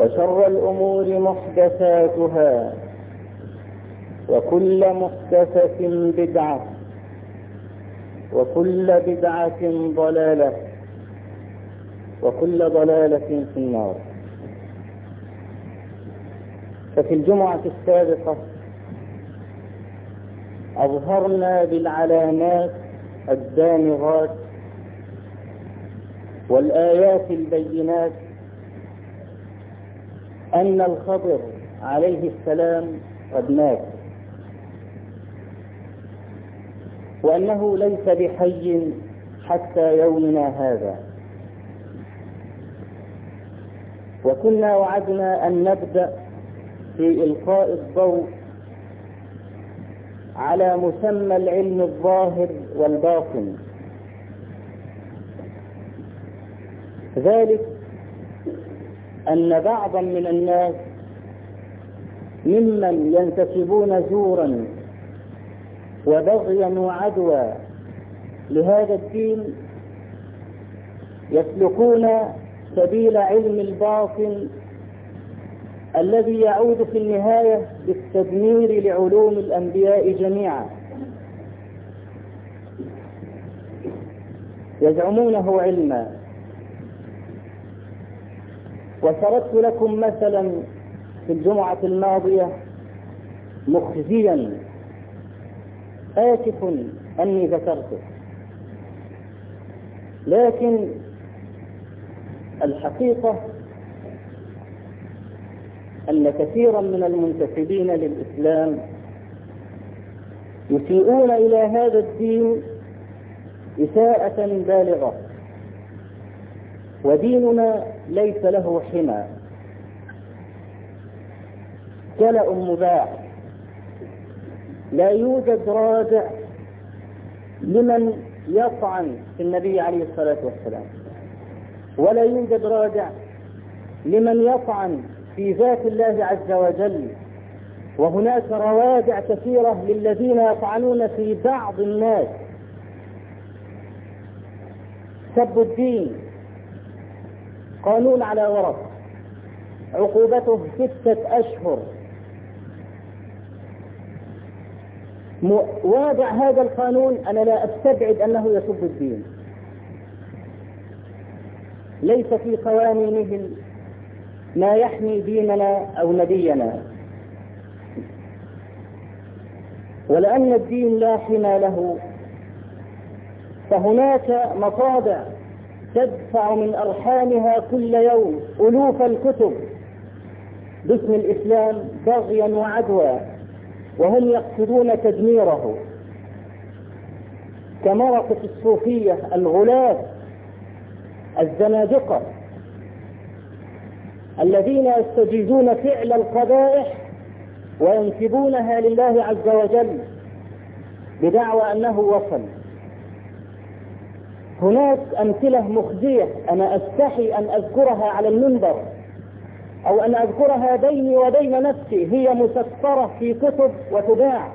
وشر الأمور محدثاتها وكل محدثة بدعة وكل بدعة ضلالة وكل ضلالة في النار. ففي الجمعة السابقة أظهرنا بالعلامات الدامغات والآيات البينات أن الخضر عليه السلام قد مات. وأنه ليس بحي حتى يومنا هذا. وكنا وعدنا أن نبدأ في إلقاء الضوء على مسمى العلم الظاهر والباطن. ذلك أن بعضا من الناس ممن ينتسبون زورا وبغيا وعدوى لهذا الدين يسلكون سبيل علم الباطن الذي يعود في النهاية بالتدمير لعلوم الأنبياء جميعا. يزعمونه علما. وسردت لكم مثلا في الجمعة الماضية مخزيا. آسف أني ذكرته. لكن الحقيقة أن كثيرا من المنتسبين للإسلام يسيئون إلى هذا الدين إساءة بالغة. وديننا ليس له حمى. كلأ مباح. لا يوجد رادع لمن يطعن في النبي عليه الصلاة والسلام. ولا يوجد رادع لمن يطعن في ذات الله عز وجل. وهناك روادع كثيرة للذين يطعنون في بعض الناس. سب الدين. قانون على ورق عقوبته ستة أشهر. واضع هذا القانون أنا لا أستبعد أنه يسب الدين. ليس في قوانينهم ما يحمي ديننا أو نبينا. ولأن الدين لا حمى له فهناك مصادع تدفع من أرحامها كل يوم ألوف الكتب. باسم الإسلام بغيا وعدوى وهم يقصدون تدميره. كمرقة الصوفية الغلاة الزنادقة الذين يستجيزون فعل القبائح وينسبونها لله عز وجل بدعوى أنه وصل. هناك أمثلة مخزية أنا أستحي أن أذكرها على المنبر أو أن أذكرها بيني وبين نفسي هي مسطرة في كتب وتباع.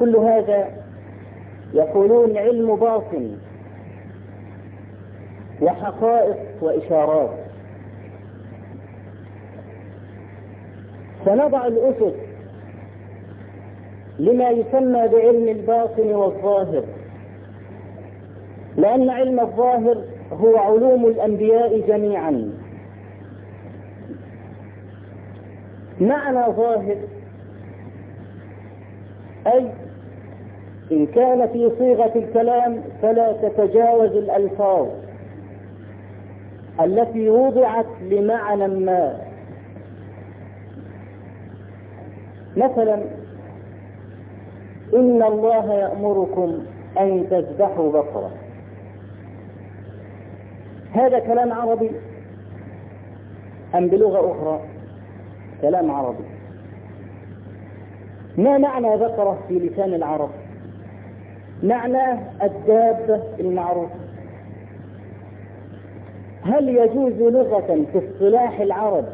كل هذا يقولون علم باطن وحقائق وإشارات. سنضع الأسس لما يسمى بعلم الباطن والظاهر. لأن علم الظاهر هو علوم الأنبياء جميعا. معنى ظاهر أي إن كان في صيغة الكلام فلا تتجاوز الألفاظ التي وضعت لمعنى ما. مثلا إن الله يأمركم أن تذبحوا بقرة. هذا كلام عربي أم بلغة أخرى؟ كلام عربي. ما معنى بقرة في لسان العرب؟ معناه الدابة المعروفة هل يجوز لغة في اصطلاح العرب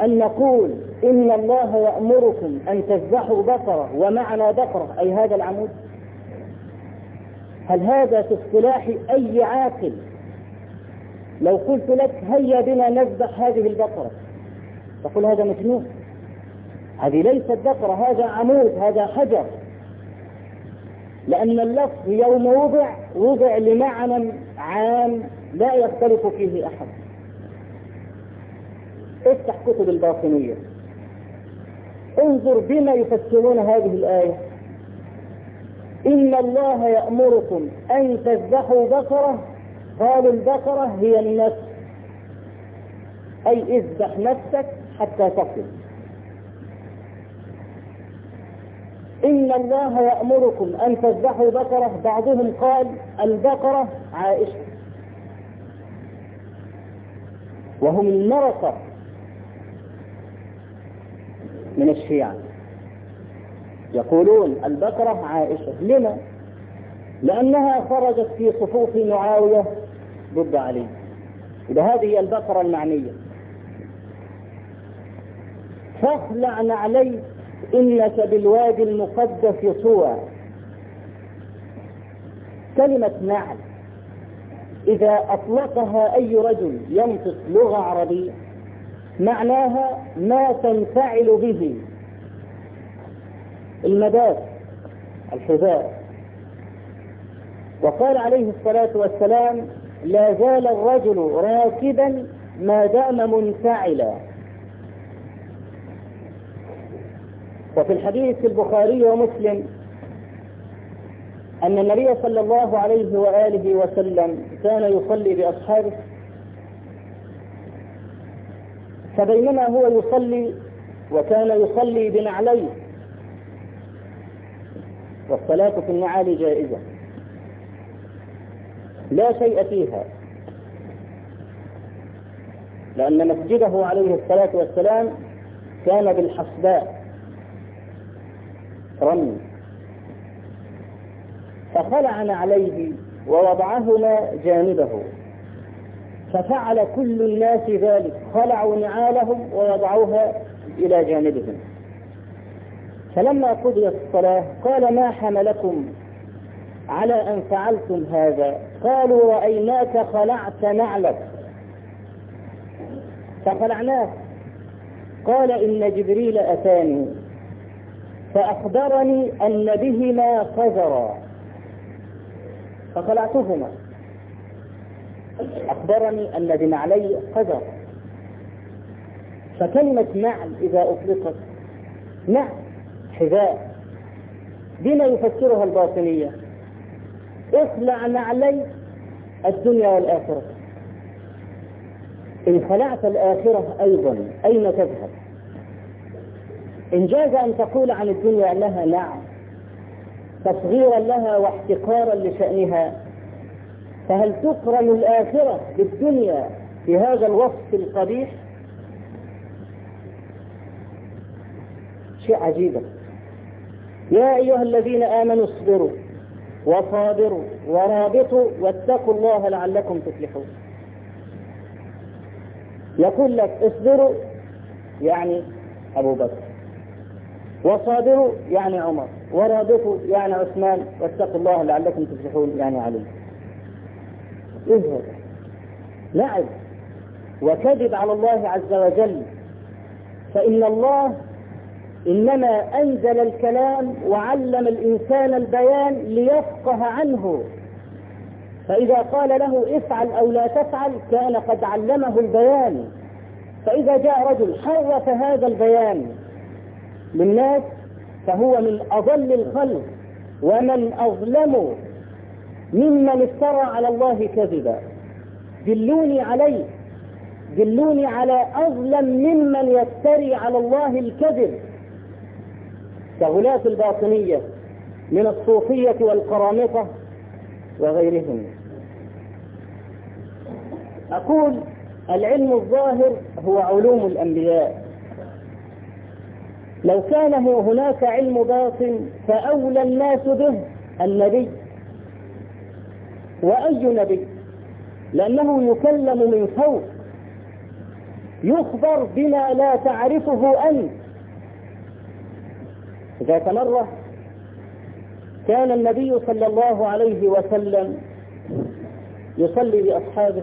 أن نقول إن الله يأمركم أن تذبحوا بقرة ومعنى بقرة أي هذا العمود؟ هل هذا في اصطلاح أي عاقل لو قلت لك هيا بنا نذبح هذه البقرة. تقول هذا مجنون. هذه ليست بقرة هذا عمود هذا حجر. لأن اللفظ يوم وضع وضع لمعنى عام لا يختلف فيه أحد. افتح كتب الباطنية. انظر بما يفسرون هذه الآية. إن الله يأمركم أن تذبحوا بقرة قالوا البقرة هي النفس. أي اذبح نفسك حتى تصل إن الله يأمركم أن تذبحوا بقرة بعضهم قال البقرة عائشة. وهم المرقة من الشيعة. يقولون البقرة عائشة. لما؟ لأنها خرجت في صفوف معاوية ضد علي. إذا هذه البقرة المعنية. فاخلع نعليك إنك بالوادي المقدس طوى كلمة نعل. إذا أطلقها أي رجل ينطق لغة عربية معناها ما تنفعل به. المداد الحذاء. وقال عليه الصلاة والسلام لا زال الرجل راكبا ما دام منفعلا. وفي الحديث في البخاري ومسلم أن النبي صلى الله عليه وآله وسلم كان يصلي بأصحابه فبينما هو يصلي وكان يصلي بنعليه والصلاة في النعال جائزة. لا شيء فيها. لأن مسجده عليه الصلاة والسلام كان بالحصباء. رمي. فخلع عليه ووضعهما جانبه. ففعل كل الناس ذلك. خلعوا نعالهم ووضعوها إلى جانبهم. فلما قضيت الصلاة قال ما حملكم على أن فعلتم هذا؟ قالوا رأيناك خلعت نعلك. فخلعناه. قال إن جبريل أتاني. فأخبرني أن بهما قذرا فخلعتهما. أخبرني أن بنعلي قذر فكلمة نعل إذا أطلقت. نعل حذاء. بما يفسرها الباطنية. اخلع نعلي الدنيا والآخرة. إن خلعت الآخرة أيضا أين تذهب؟ إن جاز أن تقول عن الدنيا أنها نعم تصغيرا لها واحتقارا لشأنها فهل تقرن الآخرة بالدنيا في هذا الوصف القبيح؟ شيء عجيب. يا أيها الذين آمنوا اصبروا. وصابروا ورابطوا واتقوا الله لعلكم تفلحون. يقول لك اصبروا يعني أبو بكر وصابروا يعني عمر ورابطوا يعني عثمان واتقوا الله لعلكم تفلحون يعني علي. هذا لعب وكذب على الله عز وجل. فإن الله إنما أنزل الكلام وعلم الإنسان البيان ليفقه عنه. فإذا قال له افعل أو لا تفعل كان قد علمه البيان. فإذا جاء رجل حرف هذا البيان للناس فهو من أضل الخلق ومن أظلم ممن افترى على الله كذبا. دلوني عليه دلوني على أظلم ممن يفتري على الله الكذب. كغلاة الباطنية من الصوفية والقرامطة وغيرهم. أقول العلم الظاهر هو علوم الأنبياء. لو كان هناك علم باطن فأولى الناس به النبي. وأي نبي؟ لأنه يكلم من فوق. يخبر بما لا تعرفه أنت. ذات مرة كان النبي صلى الله عليه وسلم يصلي بأصحابه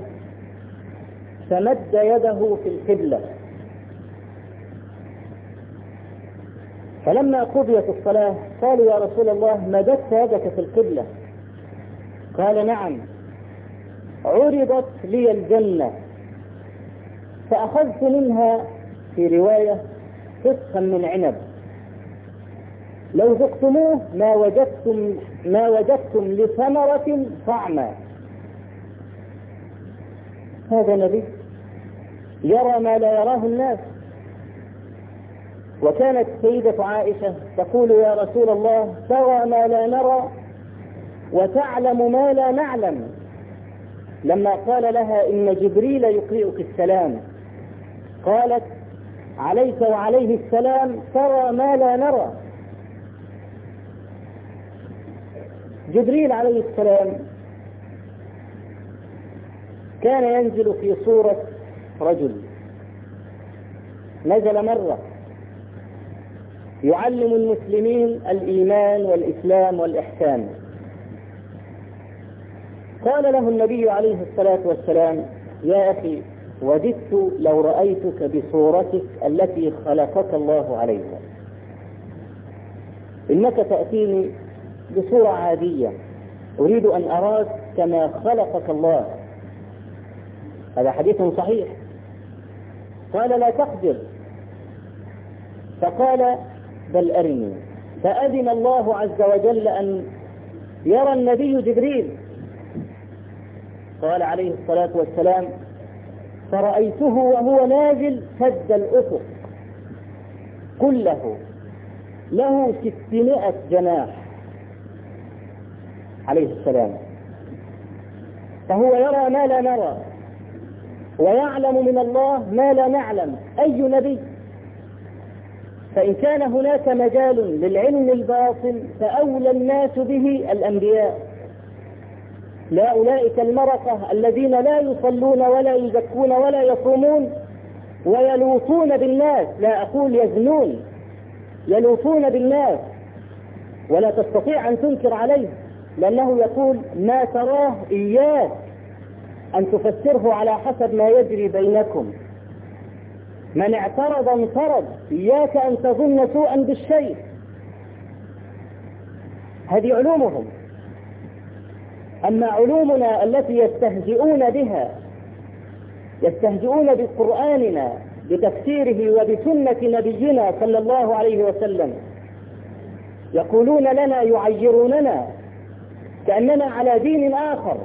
فمد يده في القبلة. فلما قضيت الصلاة قالوا يا رسول الله مددت يدك في القبلة. قال نعم عرضت لي الجنة. فأخذت منها في رواية فسخا من عنب. لو ذقتموه ما وجدتم ما وجدتم لثمرة طعما. هذا نبي يرى ما لا يراه الناس. وكانت سيدة عائشة تقول يا رسول الله ترى ما لا نرى وتعلم ما لا نعلم. لما قال لها إن جبريل يقرئك السلام. قالت عليك وعليه السلام ترى ما لا نرى. جبريل عليه السلام كان ينزل في صورة رجل نزل مرة يعلم المسلمين الإيمان والإسلام والإحسان. قال له النبي عليه الصلاة والسلام يا أخي وددت لو رأيتك بصورتك التي خلقك الله عليها. إنك تأتيني بصورة عادية. أريد أن أراك كما خلقك الله. هذا حديث صحيح. قال لا تقدر. فقال بل أرني. فأذن الله عز وجل أن يرى النبي جبريل. قال عليه الصلاة والسلام فرأيته وهو نازل سد الأفق كله. له ستمائة جناح. عليه السلام. فهو يرى ما لا نرى ويعلم من الله ما لا نعلم. أي نبي؟ فإن كان هناك مجال للعلم الباطن فأولى الناس به الأنبياء. لا أولئك المرقة الذين لا يصلون ولا يزكون ولا يصومون ويلوطون بالناس. لا أقول يزنون يلوطون بالناس. ولا تستطيع أن تنكر عليه لأنه يقول ما تراه إياك أن تفسره على حسب ما يجري بينكم. من اعترض انطرد إياك أن تظن سوءا بالشيء. هذه علومهم. أما علومنا التي يستهزئون بها يستهزئون بقرآننا بتفسيره وبسنة نبينا صلى الله عليه وسلم يقولون لنا يعيروننا كأننا على دين آخر.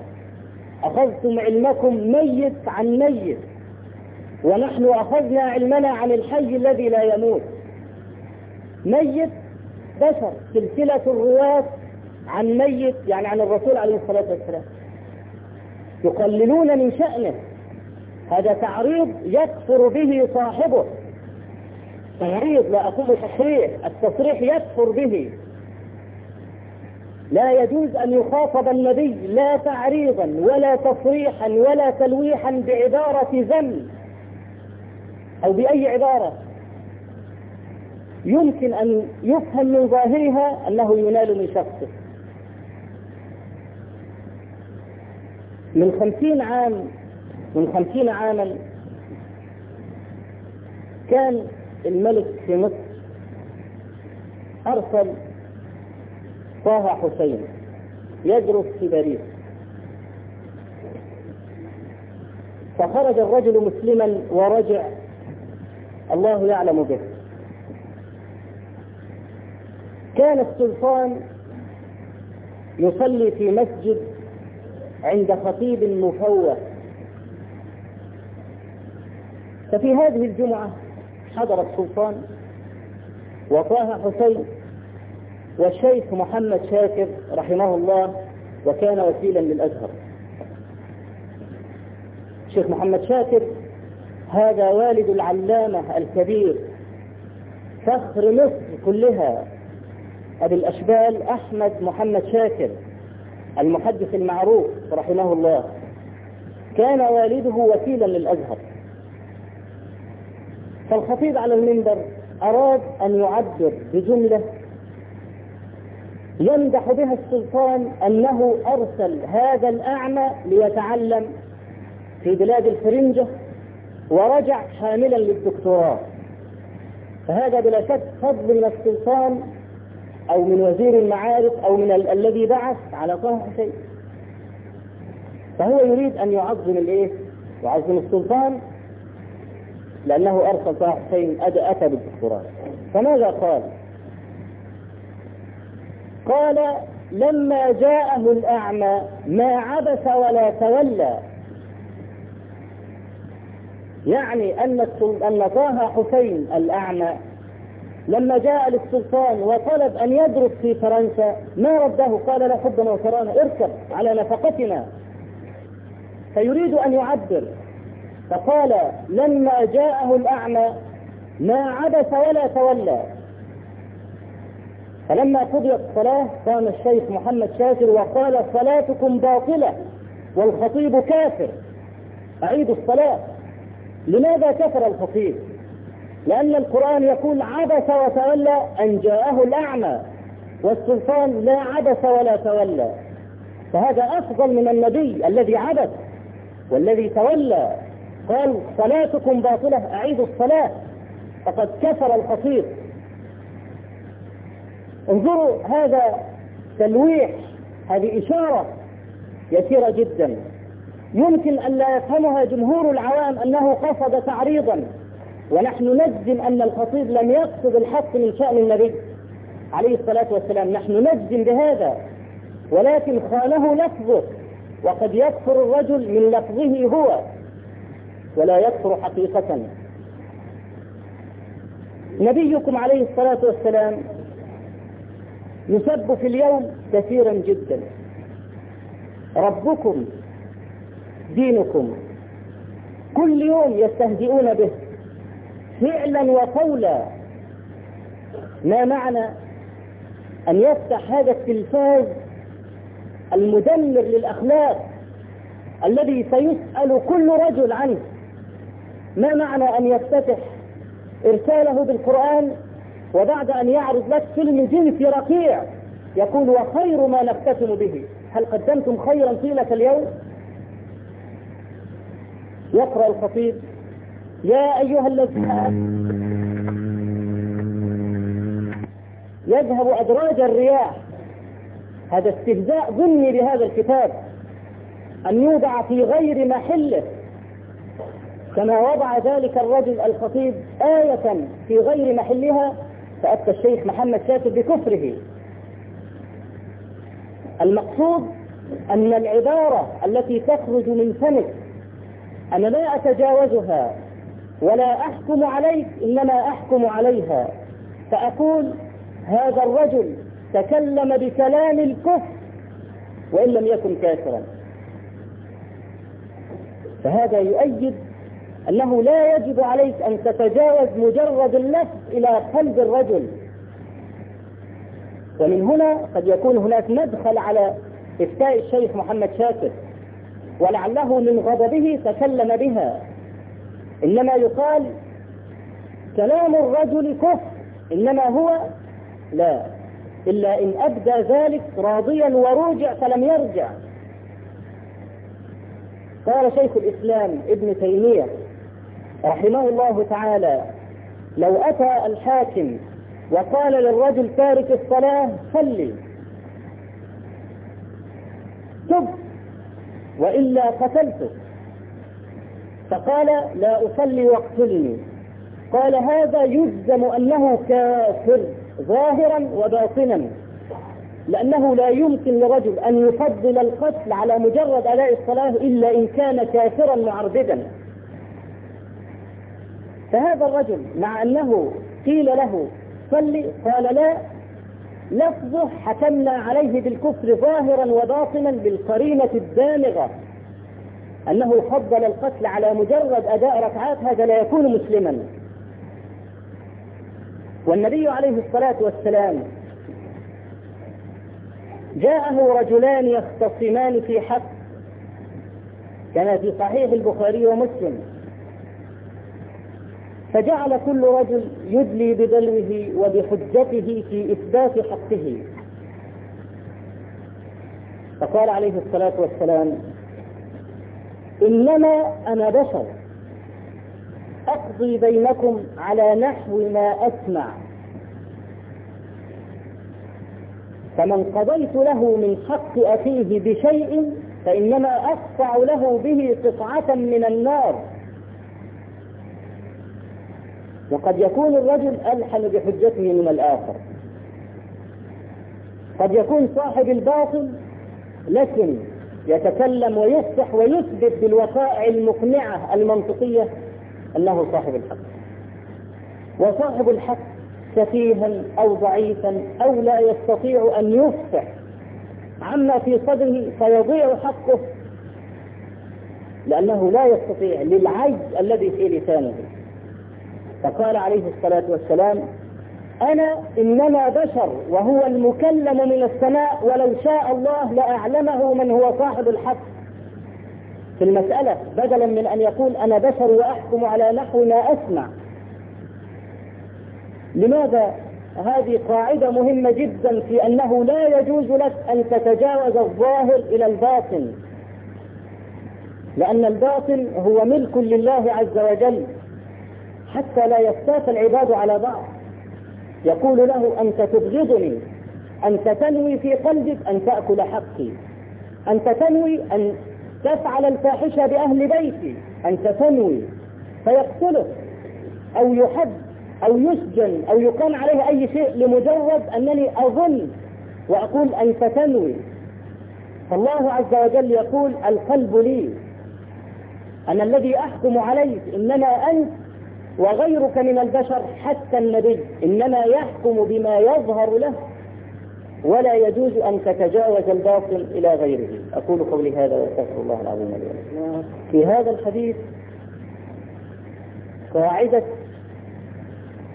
أخذتم علمكم ميت عن ميت. ونحن أخذنا علمنا عن الحي الذي لا يموت. ميت بشر سلسلة الرواة عن ميت يعني عن الرسول عليه الصلاة والسلام. يقللون من شأنه. هذا تعريض يكفر به صاحبه. تعريض لا أقول تصريح التصريح يكفر به. لا يجوز أن يخاطب النبي لا تعريضا ولا تصريحا ولا تلويحا بعبارة ذم أو بأي عبارة. يمكن أن يفهم من ظاهرها أنه ينال من شخصه. من خمسين عام من خمسين عاما كان الملك في مصر أرسل طه حسين يدرس في باريس. فخرج الرجل مسلما ورجع. الله يعلم به. كان السلطان يصلي في مسجد عند خطيب مفوه. ففي هذه الجمعة حضر السلطان. وطه حسين والشيخ محمد شاكر رحمه الله وكان وكيلا للأزهر. الشيخ محمد شاكر هذا والد العلامة الكبير فخر مصر كلها أبي الأشبال أحمد محمد شاكر المحدث المعروف رحمه الله. كان والده وكيلا للأزهر. فالخطيب على المنبر أراد أن يعبر بجملة يمدح بها السلطان أنه أرسل هذا الأعمى ليتعلم في بلاد الفرنجة ورجع حاملا للدكتوراه فهذا بلا شك فضل من السلطان أو من وزير المعارف أو من ال الذي بعث على طه حسين فهو يريد أن يعظم الإيه؟ يعظم السلطان لأنه أرسل طه حسين أتى بالدكتوراه فماذا قال؟ قال لما جاءه الأعمى ما عبس ولا تولى. يعني أن أن طه حسين الأعمى لما جاء للسلطان وطلب أن يدرس في فرنسا ما رده؟ قال لا حبنا وكرانا اركب على نفقتنا. فيريد أن يعبر. فقال لما جاءه الأعمى ما عبس ولا تولى. فلما قضيت الصلاة قام الشيخ محمد شاكر وقال صلاتكم باطلة والخطيب كافر. أعيدوا الصلاة. لماذا كفر الخطيب؟ لأن القرآن يقول عبس وتولى أن جاءه الأعمى والسلطان لا عبس ولا تولى. فهذا أفضل من النبي الذي عبس والذي تولى. قال صلاتكم باطلة أعيدوا الصلاة. فقد كفر الخطيب. انظروا هذا تلويح هذه إشارة يسيرة جدا. يمكن أن لا يفهمها جمهور العوام أنه قصد تعريضا ونحن نجزم أن الخطيب لم يقصد الحق من شأن النبي عليه الصلاة والسلام. نحن نجزم بهذا ولكن خانه لفظه وقد يكفر الرجل من لفظه هو ولا يكفر حقيقة. نبيكم عليه الصلاة والسلام يسب في اليوم كثيرا جدا. ربكم دينكم كل يوم يستهزئون به فعلا وقولا. ما معنى أن يفتح هذا التلفاز المدمر للأخلاق الذي سيسأل كل رجل عنه؟ ما معنى أن يفتتح إرساله بالقرآن وبعد أن يعرض لك فيلم جنسي رقيع يقول وخير ما نختتم به. هل قدمتم خيرا طيلة اليوم؟ يقرأ الخطيب يا أيها الذين يذهب أدراج الرياح. هذا استهزاء ضمني بهذا الكتاب أن يوضع في غير محله. كما وضع ذلك الرجل الخطيب آية في غير محلها فأتى الشيخ محمد شاكر بكفره. المقصود أن العبارة التي تخرج من فمك أنا لا أتجاوزها ولا أحكم عليك إنما أحكم عليها. فأقول هذا الرجل تكلم بكلام الكفر وإن لم يكن كافرا. فهذا يؤيد أنه لا يجب عليك أن تتجاوز مجرد اللفظ إلى قلب الرجل. ومن هنا قد يكون هناك مدخل على إفتاء الشيخ محمد شاكر ولعله من غضبه تكلم بها. إنما يقال كلام الرجل كفر إنما هو لا إلا إن أبدى ذلك راضيا وروجع فلم يرجع. قال شيخ الإسلام ابن تيمية رحمه الله تعالى لو أتى الحاكم وقال للرجل تارك الصلاة صلي. تب وإلا قتلته. فقال لا أصلي واقتلني. قال هذا يجزم أنه كافر ظاهرا وباطنا لأنه لا يمكن لرجل أن يفضل القتل على مجرد أداء الصلاة إلا إن كان كافرا معربدا فهذا الرجل مع أنه قيل له صلي قال لا لفظه حكمنا عليه بالكفر ظاهرا وباطنا بالقرينة الدامغة أنه فضل القتل على مجرد أداء ركعات هذا لا يكون مسلما. والنبي عليه الصلاة والسلام جاءه رجلان يختصمان في حق كما في صحيح البخاري ومسلم. فجعل كل رجل يدلي بدلوه وبحجته في إثبات حقه. فقال عليه الصلاة والسلام إنما أنا بشر أقضي بينكم على نحو ما أسمع. فمن قضيت له من حق أخيه بشيء فإنما أقطع له به قطعة من النار. وقد يكون الرجل ألحن بحجته من الآخر. قد يكون صاحب الباطل لكن يتكلم ويفتح ويثبت بالوقائع المقنعة المنطقية أنه صاحب الحق. وصاحب الحق سفيها أو ضعيفا أو لا يستطيع أن يفتح. عما في صدره فيضيع حقه لأنه لا يستطيع للعجز الذي في لسانه. فقال عليه الصلاة والسلام أنا إنما بشر وهو المكلم من السماء ولو شاء الله لأعلمه من هو صاحب الحق. في المسألة بدلا من أن يقول أنا بشر وأحكم على نحو ما أسمع. لماذا؟ هذه قاعدة مهمة جدا في أنه لا يجوز لك أن تتجاوز الظاهر إلى الباطن. لأن الباطن هو ملك لله عز وجل. حتى لا يستاف العباد على بعض. يقول له أنت تبغضني أنت تنوي في قلبك أن تأكل حقي أنت تنوي أن تفعل الفاحشة بأهل بيتي أنت تنوي. فيقتلك أو يحد أو يسجن أو يقام عليه أي شيء لمجرد أنني أظن وأقول أنت تنوي. فالله عز وجل يقول القلب لي. أنا الذي أحكم عليك إنما أنت وغيرك من البشر حتى النبي إنما يحكم بما يظهر له ولا يجوز أن تتجاوز الباطل إلى غيره. أقول قولي هذا وأستغفر الله العظيم لي في هذا الحديث قاعدة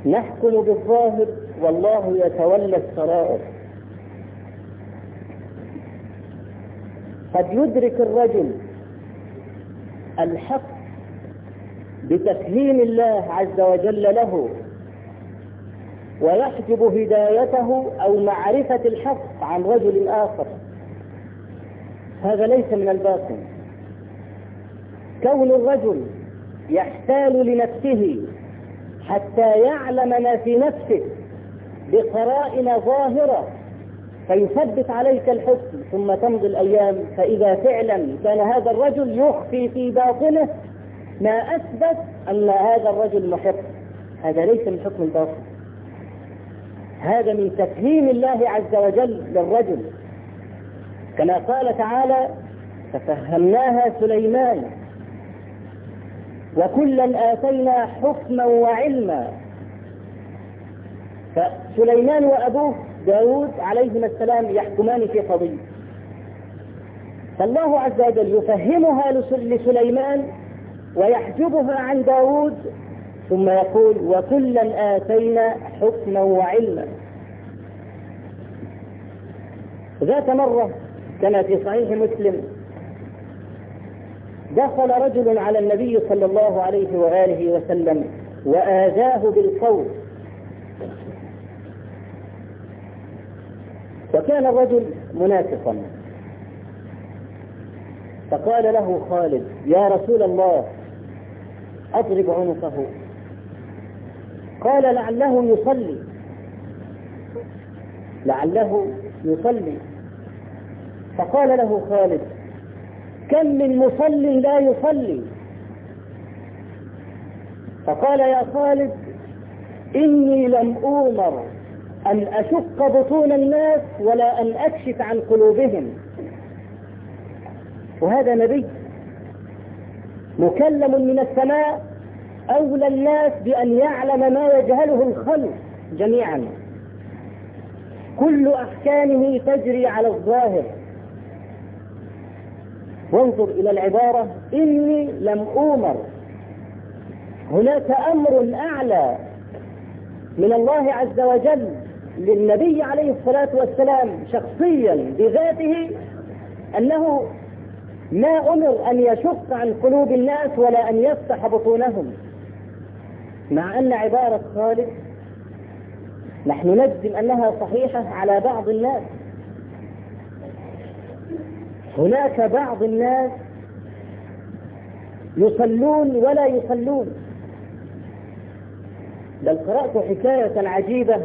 نحكم بالظاهر والله يتولى السرائر. قد يدرك الرجل الحق بتسليم الله عز وجل له ويحجب هدايته أو معرفة الحق عن رجل آخر. هذا ليس من الباطن كون الرجل يحتال لنفسه حتى يعلم ما في نفسه بقرائن ظاهرة فيثبت عليك الحكم ثم تمضي الأيام فإذا فعلا كان هذا الرجل يخفي في باطنه ما أثبت أن هذا الرجل محق. هذا ليس من حكم الباطل. هذا من تفهيم الله عز وجل للرجل. كما قال تعالى ففهمناها سليمان. وكلا آتينا حكما وعلما. فسليمان وأبوه داود عليهما السلام يحكمان في قضية. فالله عز وجل يفهمها لسليمان ويحجبها عن داود ثم يقول وكلا آتينا حكما وعلما. ذات مرة كما في صحيح مسلم دخل رجل على النبي صلى الله عليه وآله وسلم وآذاه بالقول. وكان الرجل منافقا. فقال له خالد يا رسول الله أضرب عنقه. قال لعله يصلي. لعله يصلي. فقال له خالد كم من مصل لا يصلي؟ فقال يا خالد إني لم أؤمر أن أشق بطون الناس ولا أن أكشف عن قلوبهم. وهذا نبي. مكلم من السماء أولى الناس بأن يعلم ما يجهله الخلق جميعا. كل أحكامه تجري على الظاهر. وانظر إلى العبارة إني لم أومر هناك أمر أعلى من الله عز وجل للنبي عليه الصلاة والسلام شخصيا بذاته أنه ما أمر أن يشق عن قلوب الناس ولا أن يفتح بطونهم. مع أن عبارة خالد نحن نجزم أنها صحيحة على بعض الناس. هناك بعض الناس يصلون ولا يصلون. بل قرأت حكاية عجيبة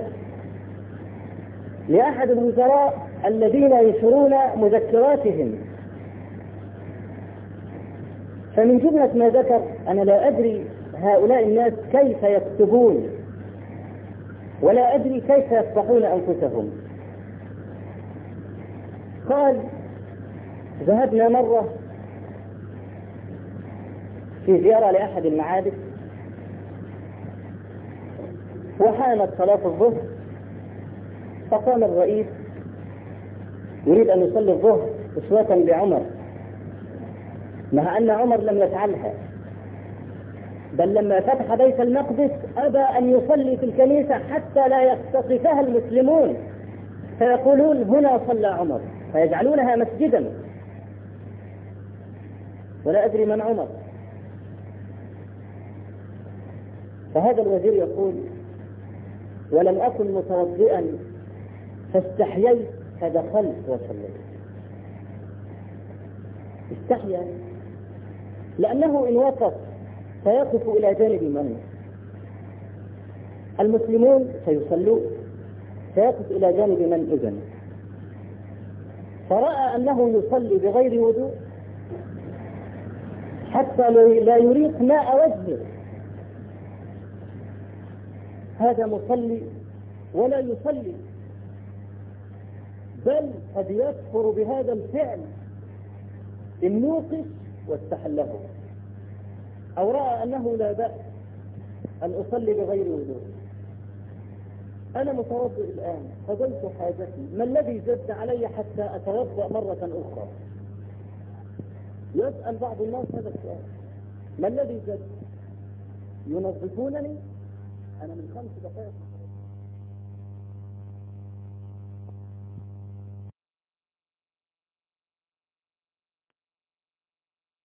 لأحد الوزراء الذين ينشرون مذكراتهم. فمن جملة ما ذكر أنا لا أدري هؤلاء الناس كيف يكتبون ولا أدري كيف يفضحون أنفسهم. قال ذهبنا مرة في زيارة لأحد المعابد وحانت صلاة الظهر فقام الرئيس يريد أن يصلي الظهر أسوة بعمر. مع أن عمر لم يفعلها. بل لما فتح بيت المقدس أبى أن يصلي في الكنيسة حتى لا يقتصفها المسلمون. فيقولون هنا صلى عمر فيجعلونها مسجدا. ولا أدري من عمر. فهذا الوزير يقول ولم أكن متوضئا فاستحييت فدخلت وصليت. استحيا. لأنه إن وقف سيقف إلى جانب من؟ المسلمون سيصلون. سيقف إلى جانب من إذن؟ فرأى أنه يصلي بغير وضوء. حتى لا يريق ماء وجهه. هذا مصلي ولا يصلي. بل قد يكفر بهذا الفعل. إن واستحله أو رأى أنه لا بأس أن أصلي بغير وضوء أنا متوضئ الآن قضيت حاجتي. ما الذي زد علي حتى أتوضأ مرة أخرى؟ يسأل بعض الناس هذا السؤال. ما الذي زد ينظفونني؟ أنا من خمس دقائق.